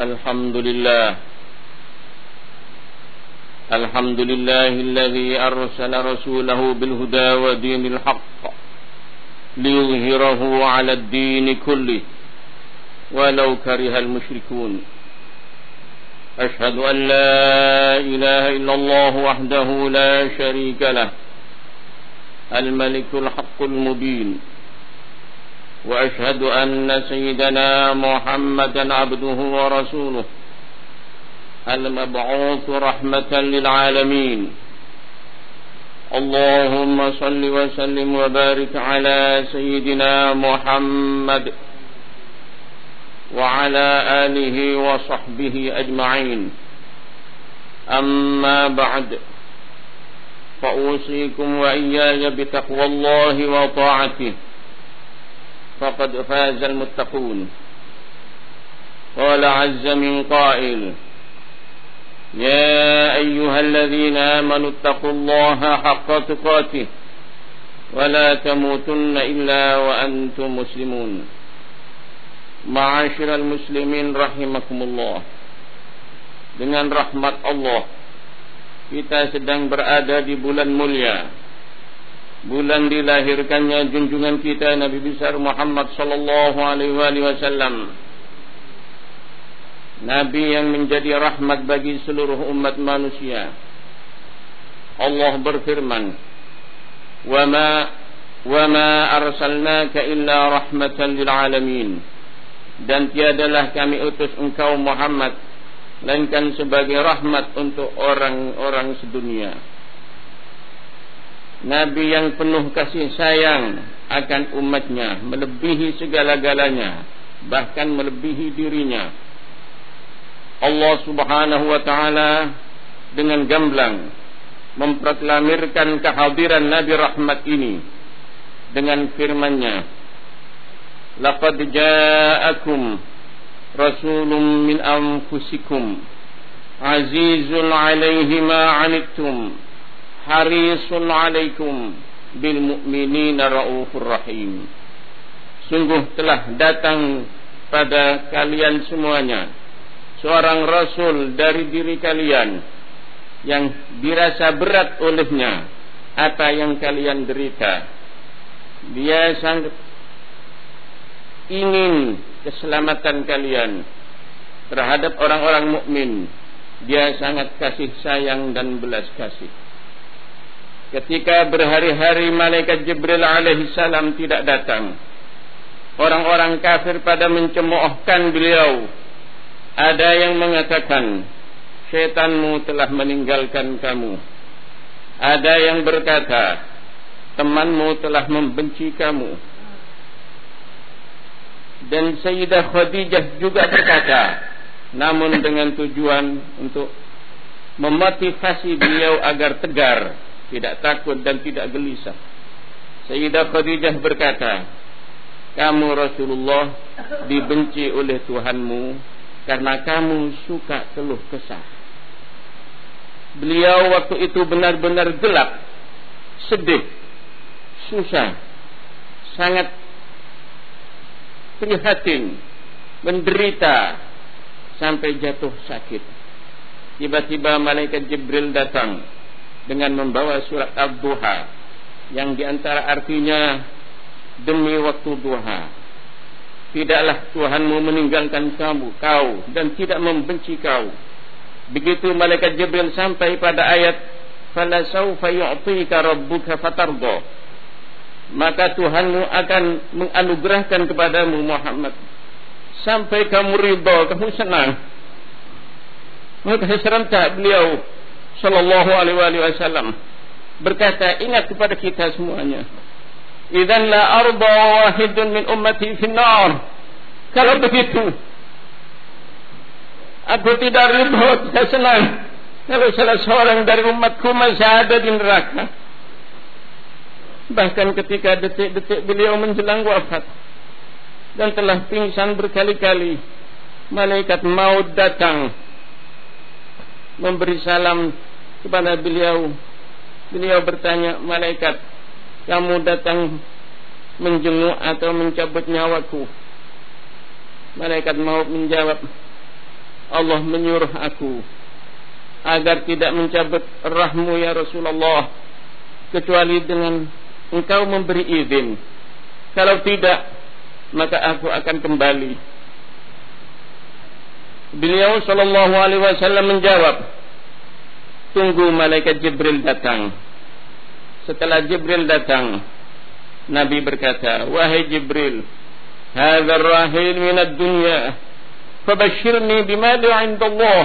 الحمد لله. الحمد لله الذي أرسل رسوله بالهدى ودين الحق ليظهره على الدين كله. ولو كره المشركون. أشهد أن لا إله إلا الله وحده لا شريك له. الملك الحق المبين. وأشهد أن سيدنا محمدا عبده ورسوله المبعوث رحمة للعالمين. اللهم صل وسلم وبارك على سيدنا محمد وعلى آله وصحبه أجمعين. أما بعد فأوصيكم وإياي بتقوى الله وطاعته. فقد فاز المتقون. قال عز من قائل يا أيها الذين آمنوا اتقوا الله حق تقاته ولا تموتن إلا وأنتم مسلمون. معاشر المسلمين رحمكم الله. Dengan rahmat Allah kita sedang berada di bulan mulia. Bulan dilahirkannya junjungan kita Nabi besar Muhammad sallallahu alaihi wasallam. Nabi yang menjadi rahmat bagi seluruh umat manusia. Allah berfirman wa ma wa ma arsalnaka illa rahmatan lil alamin. Dan tiadalah kami utus engkau Muhammad melainkan sebagai rahmat untuk orang-orang sedunia Nabi yang penuh kasih sayang akan umatnya melebihi segala-galanya bahkan melebihi dirinya. Allah Subhanahu wa taala dengan gamblang memproklamirkan kehadiran Nabi rahmat ini dengan firman-Nya. Laqad ja'akum rasulun min anfusikum azizun 'alaihi ma 'anittum harisun alaikum bil mu'minina raufur rahim. Sungguh telah datang pada kalian semuanya seorang rasul dari diri kalian yang dirasa berat olehnya apa yang kalian derita. Dia sangat ingin keselamatan kalian terhadap orang-orang mukmin. Dia sangat kasih sayang dan belas kasih Ketika berhari-hari malaikat Jibril alaihi salam tidak datang. Orang-orang kafir pada mencemoohkan beliau. Ada yang mengatakan, syaitanmu telah meninggalkan kamu. Ada yang berkata, temanmu telah membenci kamu. Dan Sayyidah Khadijah juga berkata, namun dengan tujuan untuk memotivasi beliau agar tegar tidak takut dan tidak gelisah. Sayyidah Khadijah berkata, kamu Rasulullah dibenci oleh Tuhanmu karena kamu suka keluh kesah. Beliau waktu itu benar-benar gelap, sedih, susah, sangat prihatin, menderita sampai jatuh sakit. Tiba-tiba malaikat Jibril datang dengan membawa surat Ad-Duha yang diantara artinya demi waktu duha. Tidaklah Tuhanmu meninggalkan kamu, kau dan tidak membenci kau. Begitu malaikat Jibril sampai pada ayat fala saufa yu'tika rabbuka fatarda. Maka Tuhanmu akan menganugerahkan kepadamu Muhammad sampai kamu ridha, kamu senang. Maka serentak beliau sallallahu alaihi wasallam berkata ingat kepada kita semuanya idzan la arda wahidun min ummati fi nar kalau begitu aku tidak ridho tidak senang kalau salah seorang dari umatku masih ada di neraka. Bahkan ketika detik-detik beliau menjelang wafat dan telah pingsan berkali-kali malaikat maut datang memberi salam kepada beliau. Beliau bertanya malaikat kamu datang menjenguk atau mencabut nyawaku? Malaikat maut menjawab Allah menyuruh aku agar tidak mencabut rahmu ya Rasulullah kecuali dengan engkau memberi izin. Kalau tidak maka aku akan kembali. Beliau sallallahu alaihi wasallam menjawab tunggu malaikat Jibril datang. Setelah Jibril datang Nabi berkata wahai Jibril hadha rahil min ad-dunya. Fabashirni bima 'inda Allah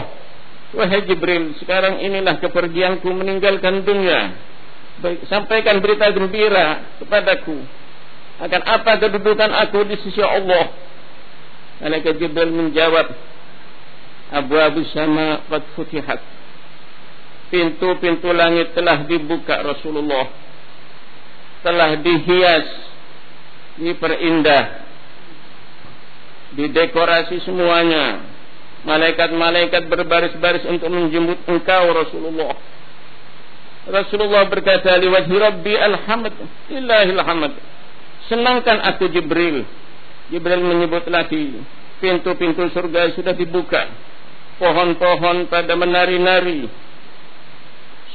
wahai Jibril sekarang inilah kepergianku meninggalkan dunia. Baik, sampaikan berita gembira kepadaku akan apa kedudukan aku di sisi Allah. Malaikat Jibril menjawab Abu Abu Sama Qad Futihat Pintu-pintu langit telah dibuka Rasulullah. Telah dihias. Diperindah Didekorasi semuanya. Malaikat-malaikat berbaris-baris untuk menjemput engkau Rasulullah. Rasulullah berkata liwajhi Rabbi alhamd Illahil hamd. Senangkan aku Jibril. Jibril menyebut lagi Pintu-pintu surga sudah dibuka. Pohon-pohon pada menari-nari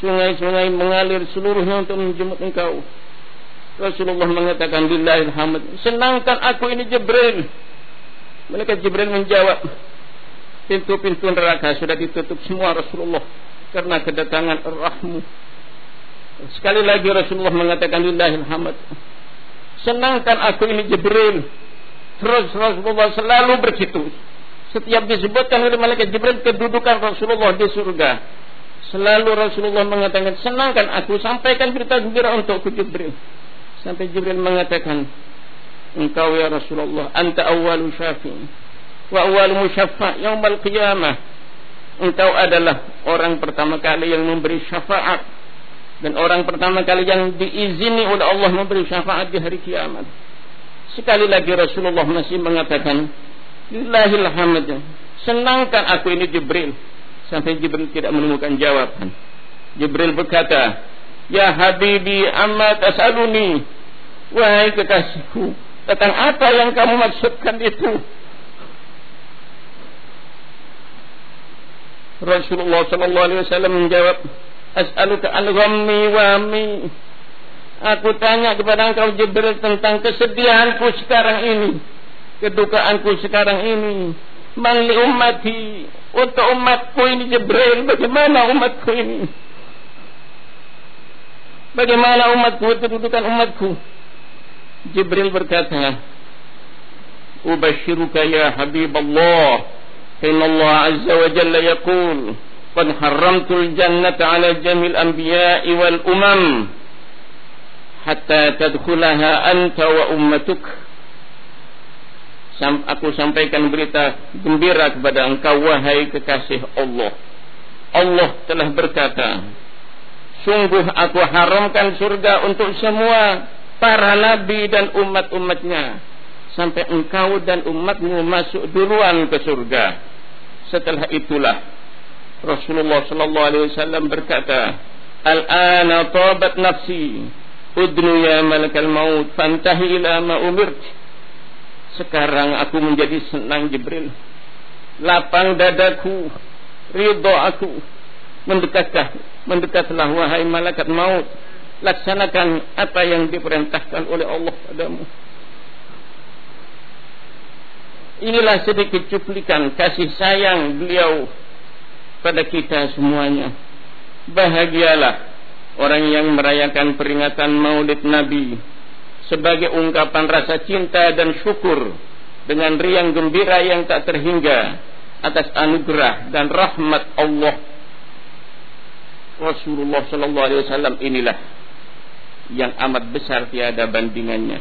sungai-sungai mengalir seluruhnya untuk menjemput engkau. Rasulullah mengatakan Billahilhamd senangkan aku ini Jibril. Malaikat Jibril menjawab pintu-pintu neraka sudah ditutup semua Rasulullah karena kedatangan rahmu. Sekali lagi Rasulullah mengatakan Billahilhamd senangkan aku ini Jibril. Terus Rasulullah selalu berkitu setiap disebutkan oleh malaikat Jibril kedudukan Rasulullah di surga. Selalu Rasulullah mengatakan, senangkan aku sampaikan berita gembira untuk Jibril. Sampai Jibril mengatakan, engkau ya Rasulullah, anta awalu syafi' wa awalu musyaffa' yawmal qiyamah. Engkau adalah orang pertama kali yang memberi syafaat dan orang pertama kali yang diizini oleh Allah memberi syafaat di hari kiamat. Sekali lagi Rasulullah masih mengatakan, Lillahil. Senangkan aku ini Jibril. Sampai Jibril tidak menemukan jawaban. Jibril berkata, Ya Habibi amma tas'aluni. Wahai kekasihku, tentang apa yang kamu maksudkan itu? Rasulullah sallallahu alaihi wasallam menjawab, As'aluka an ghammi wa mi. Aku tanya kepada engkau Jibril tentang kesedihanku sekarang ini kedukaanku sekarang ini mangli ummati untuk umatku ini Jibril bagaimana umatku ini? Bagaimana umatku kedudukan umatku? Jibril berkata ubashiruka ya habib Allah inna Allah azza wa jalla yaqul qad haramtul jannata ala jamil anbiya'i wal umam hatta tadkhulaha anta wa ummatuka aku sampaikan berita gembira kepada engkau wahai kekasih Allah. Allah telah berkata, sungguh aku haramkan surga untuk semua para nabi dan umat-umatnya sampai engkau dan umatmu masuk duluan ke surga. Setelah itulah Rasulullah sallallahu alaihi wasallam berkata, "Al-ana tabat nafsi, udnu ya malakal maut, fantahi ila ma umirti." Sekarang aku menjadi senang Jibril. Lapang dadaku Ridho aku. Mendekatlah Mendekatlah wahai malaikat maut. Laksanakan apa yang diperintahkan oleh Allah padamu. Inilah sedikit cuplikan kasih sayang beliau pada kita semuanya. Bahagialah orang yang merayakan peringatan maulid Nabi sebagai ungkapan rasa cinta dan syukur dengan riang gembira yang tak terhingga atas anugerah dan rahmat Allah. Rasulullah sallallahu alaihi wasallam inilah yang amat besar tiada bandingannya.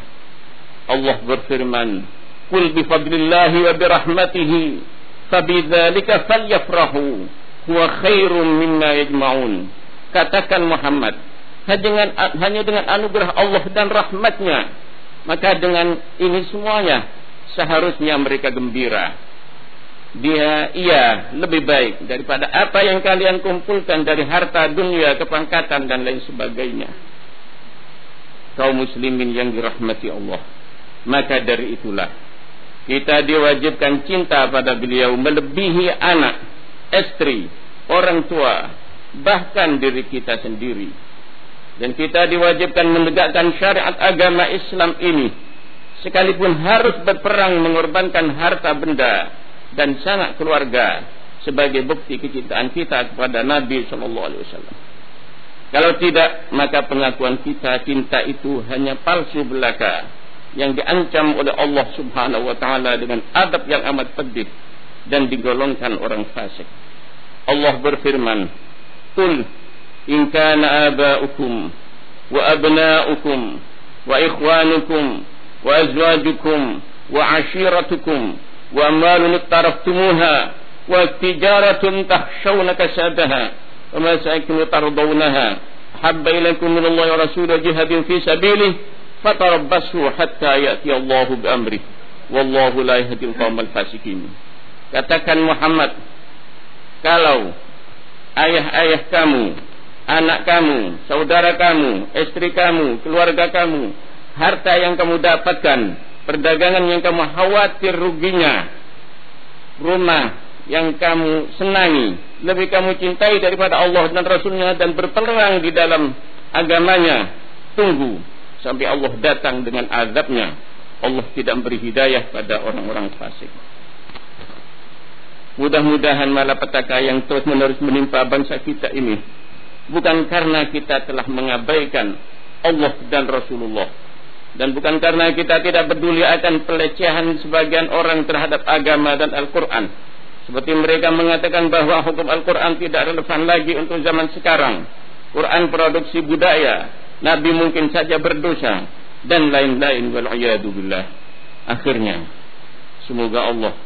Allah berfirman Qul bi fadlillahi wa bi rahmatihi fabidzalika falyafrahu huwa khairum mimma yajma'un. Katakan Muhammad dengan hanya dengan anugerah Allah dan rahmatnya maka dengan ini semuanya seharusnya mereka gembira. Dia ia lebih baik daripada apa yang kalian kumpulkan dari harta dunia kepangkatan dan lain sebagainya. Kaum muslimin yang dirahmati Allah. Maka dari itulah Kita diwajibkan cinta pada beliau melebihi anak, istri, orang tua, bahkan diri kita sendiri. Dan kita diwajibkan menegakkan syariat agama Islam ini sekalipun harus berperang mengorbankan harta benda dan sanak keluarga sebagai bukti kecintaan kita kepada Nabi sallallahu alaihi wasallam. Kalau tidak, maka pengakuan kita cinta itu hanya palsu belaka yang diancam oleh Allah Subhanahu wa taala dengan adab yang amat pedih dan digolongkan orang fasik. Allah berfirman, "Qul إن كان آباؤكم وأبناؤكم وإخوانكم وأزواجكم وعشيرتكم وأموال اقترفتموها وتجارة تخشون كسادها ومساكن ترضونها حب إليكم من الله ورسوله جهاد في سبيله فتربصوا حتى يأتي الله بأمره والله لا يهدي القوم الفاسقين. Katakan Muhammad, kalau ayah-ayah kamu anak kamu saudara kamu istri kamu keluarga kamu harta yang kamu dapatkan perdagangan yang kamu khawatir ruginya rumah yang kamu senangi lebih kamu cintai daripada Allah dan Rasulnya dan berperang di dalam agamanya tunggu sampai Allah datang dengan azabnya. Allah tidak beri hidayah pada orang-orang fasik. Mudah-mudahan malapetaka yang terus menerus menimpa bangsa kita ini bukan karena kita telah mengabaikan Allah dan Rasulullah dan bukan karena kita tidak peduli akan pelecehan sebagian orang terhadap agama dan Al-Quran seperti mereka mengatakan bahawa hukum Al-Quran tidak relevan lagi untuk zaman sekarang. Quran produksi budaya. Nabi mungkin saja berdosa. Dan lain-lain. Wal'iyadzubillah. Akhirnya. Semoga Allah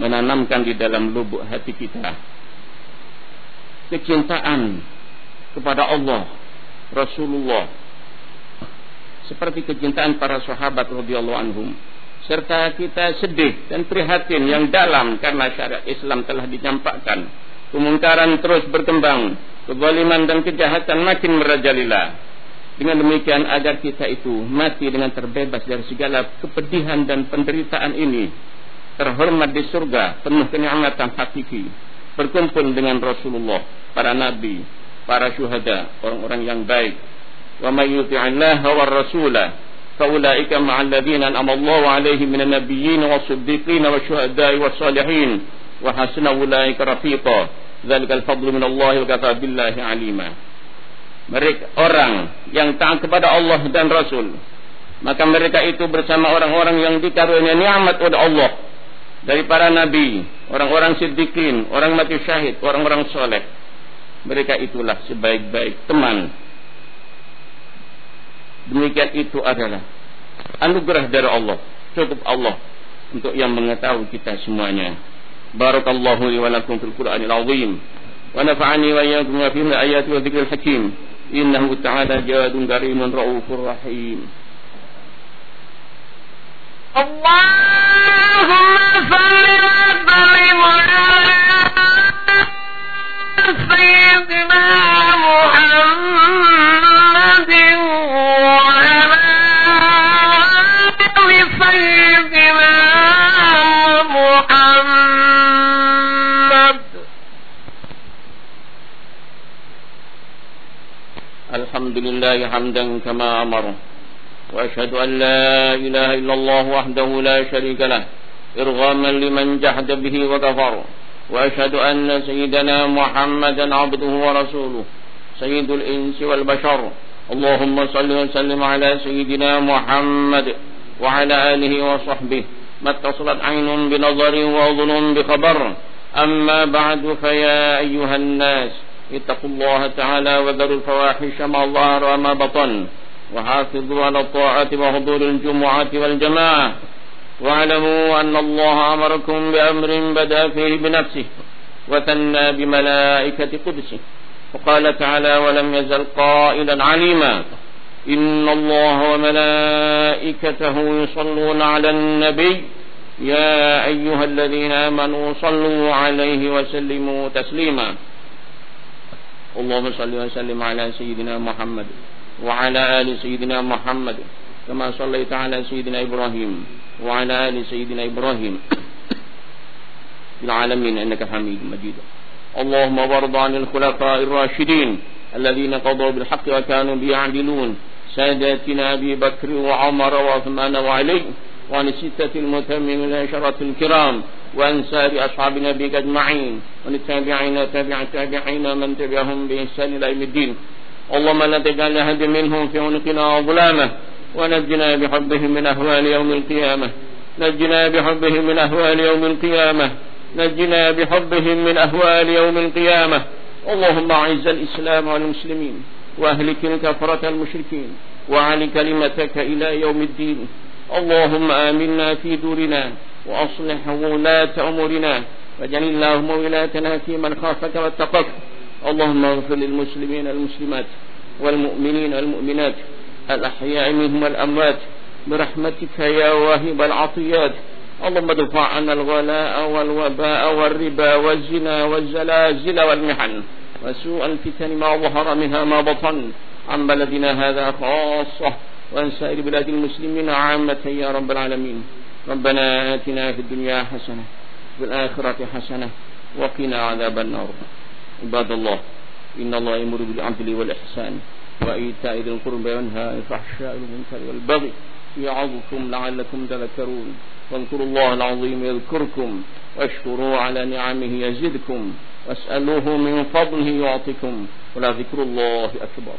menanamkan di dalam lubuk hati kita. Kecintaan kepada Allah. Rasulullah. Seperti kecintaan para sahabat radhiyallahu anhum serta kita sedih dan prihatin yang dalam karena syariat Islam telah dicampakkan. Kemungkaran terus berkembang, kezaliman dan kejahatan makin merajalela. Dengan demikian agar kita itu mati dengan terbebas dari segala kepedihan dan penderitaan ini. Terhormat di surga, penuh kenikmatan hakiki. Berkumpul dengan Rasulullah, para nabi, para syuhada, orang-orang yang baik. Wa may yuti'illah wa rasulah فأولئك مع الذين أنعم الله عليهم من النبيين والصديقين والشهداء والصالحين وحسن أولئك رفيقا ذلك الفضل من الله وكفى بالله عليما mereka orang yang taat kepada Allah dan Rasul maka mereka itu bersama orang-orang yang dikaruniai nikmat oleh Allah dari para nabi, orang-orang siddiqin, orang mati syahid, orang-orang soleh. Mereka itulah sebaik-baik teman. Demikian itu adalah anugerah dari Allah. Cukup Allah untuk yang mengetahui kita semuanya. Barakallahu li wa lakum fil qur'anil azim wa nafa'ani wa iyyakum fihi ayati wa dhikril hakim. Innahu ta'ala jadun karimun raufur rahim. Allahumma salli wa sallim حمدا كما أمر. وأشهد أن لا إله إلا الله وحده لا شريك له إرغاما لمن جحد به وكفر. وأشهد أن سيدنا محمدا عبده ورسوله سيد الإنس والبشر. اللهم صل وسلم على سيدنا محمد وعلى آله وصحبه. ما اتصلت عين بنظر وأظن بخبر. أما بعد فيا أيها الناس اتقوا الله تعالى وذروا الفواحش ما ظهر وما بطن وحافظوا على الطاعة وحضور الجمعة والجماعة واعلموا أن الله أمركم بأمر بدأ فيه بنفسه وثنى بملائكة قدسه وقال تعالى ولم يزل قائلا عليما إن الله وملائكته يصلون على النبي يا أيها الذين آمنوا صلوا عليه وسلموا تسليما اللهم صل وسلم على سيدنا محمد وعلى آل سيدنا محمد كما صليت على سيدنا إبراهيم وعلى آل سيدنا إبراهيم في العالمين إنك حميد مجيد. اللهم وارض عن الخلفاء الراشدين الذين قضوا بالحق وكانوا بيعدلون ساداتنا أبي بكر وعمر وعثمان وعلي وعن الستة المتممين العشرة الكرام وعن سائر أصحاب نبيك أجمعين وعن التابعين تابع التابعين من تبعهم بإحسان إلى يوم الدين. اللهم لا تجعل أحد منهم في عنقنا ظلامة ونجنا بحبهم من أهوال يوم القيامة. نجنا بحبهم من أهوال يوم القيامة. نجنا بحبهم من أهوال يوم القيامة. اللهم أعز الإسلام والمسلمين وأهلك الكفرة المشركين وعلي كلمتك إلى يوم الدين. اللهم آمنا في دورنا. وأصلح ولاة أمورنا واجعل اللهم ولاتنا في من خافك واتقك اللهم اغفر للمسلمين والمسلمات والمؤمنين والمؤمنات الأحياء منهم والأموات برحمتك يا واهب العطيات. اللهم ادفع عنا الغلاء والوباء والربا والزنا والزلازل والمحن وسوء الفتن ما ظهر منها ما بطن. عن بلدنا هذا خاصة وعن سائر بلاد المسلمين عامة يا رب العالمين. ربنا آتنا في الدنيا حسنة في الآخرة حسنة وقنا عذاب النار. عباد الله إن الله يمر بالعدل والإحسان وإيتاء ذي القربى وينهى عن الفحشاء والمنكر والبغي يعظكم لعلكم تذكرون. واذكروا الله العظيم يذكركم واشكروا على نعمه يزدكم واسألوه من فضله يعطكم ولذكر الله أكبر.